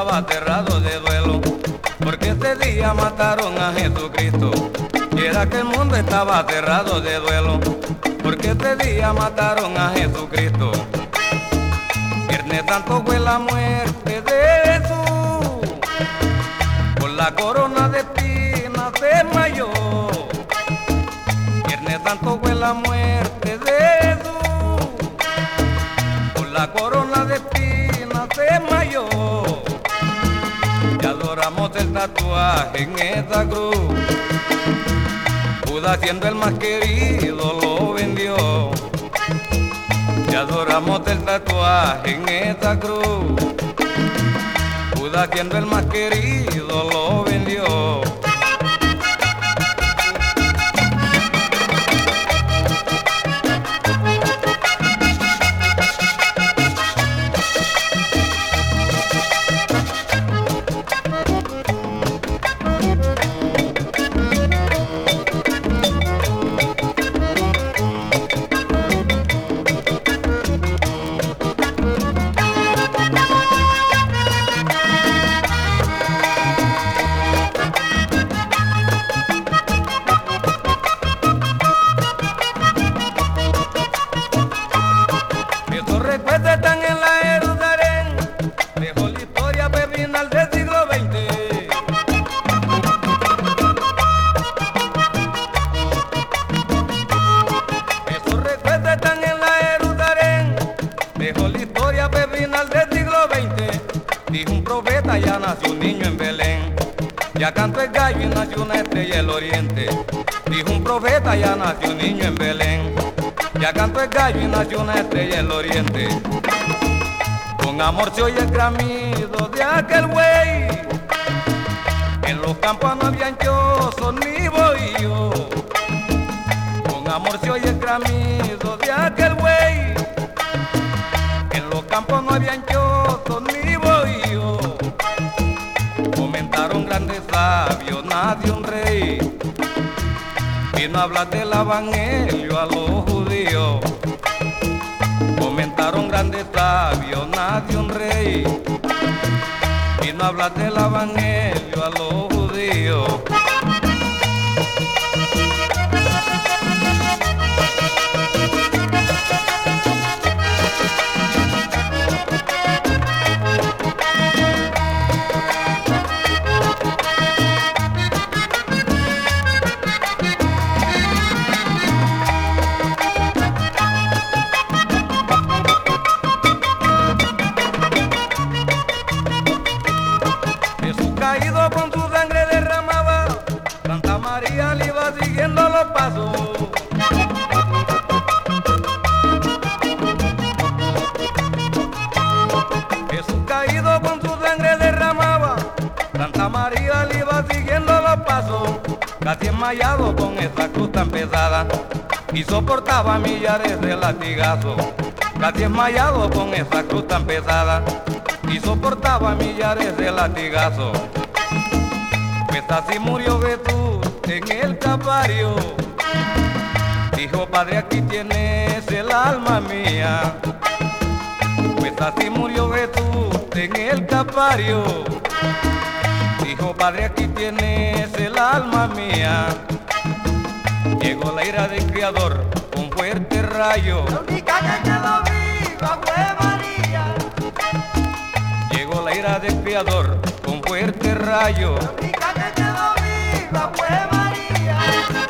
estaba aterrado de duelo. Porque ese día mataron a Jesucristo. Y era que el mundo estaba aterrado de duelo. Porque ese día mataron a Jesucristo. Viernes Santo fue la muerte de Jesús. Por la corona de espinas se desmayó. Viernes Santo fue la muerte de Jesús. Por la corona el tatuaje en esa cruz. Judas siendo el más querido lo vendió. Y adoramos el tatuaje en esa cruz. Judas siendo el más querido lo vendió. Profeta, ya nació un niño en Belén. Ya cantó el gallo y nació una estrella del oriente. Dijo un profeta, ya nació un niño en Belén. Ya cantó el gallo y nació una estrella del oriente. Con amor se oye el gramido de aquel güey. En los campos no habían chozos ni bohío. Con amor se oye el gramido de aquel güey. En los campos no habían chozos Comentaron grandes sabios, nació un rey. Vino a hablar del evangelio a los judíos. Comentaron grandes sabios, nació un rey. Vino a hablar del evangelio a los casi enmayado con esa cruz tan pesada, y soportaba millares de latigazos, casi enmayado con esa cruz tan pesada, y soportaba millares de latigazos. Pues así murió Jesús en el Calvario. Dijo, Padre, aquí tienes el alma mía. Pues así murió Jesús en el Calvario. Dijo, Padre, aquí tienes el alma mía. Llegó la ira del Creador con fuerte rayo. La única que quedó viva fue María. Llegó la ira del Creador con fuerte rayo. La única que quedó viva fue María.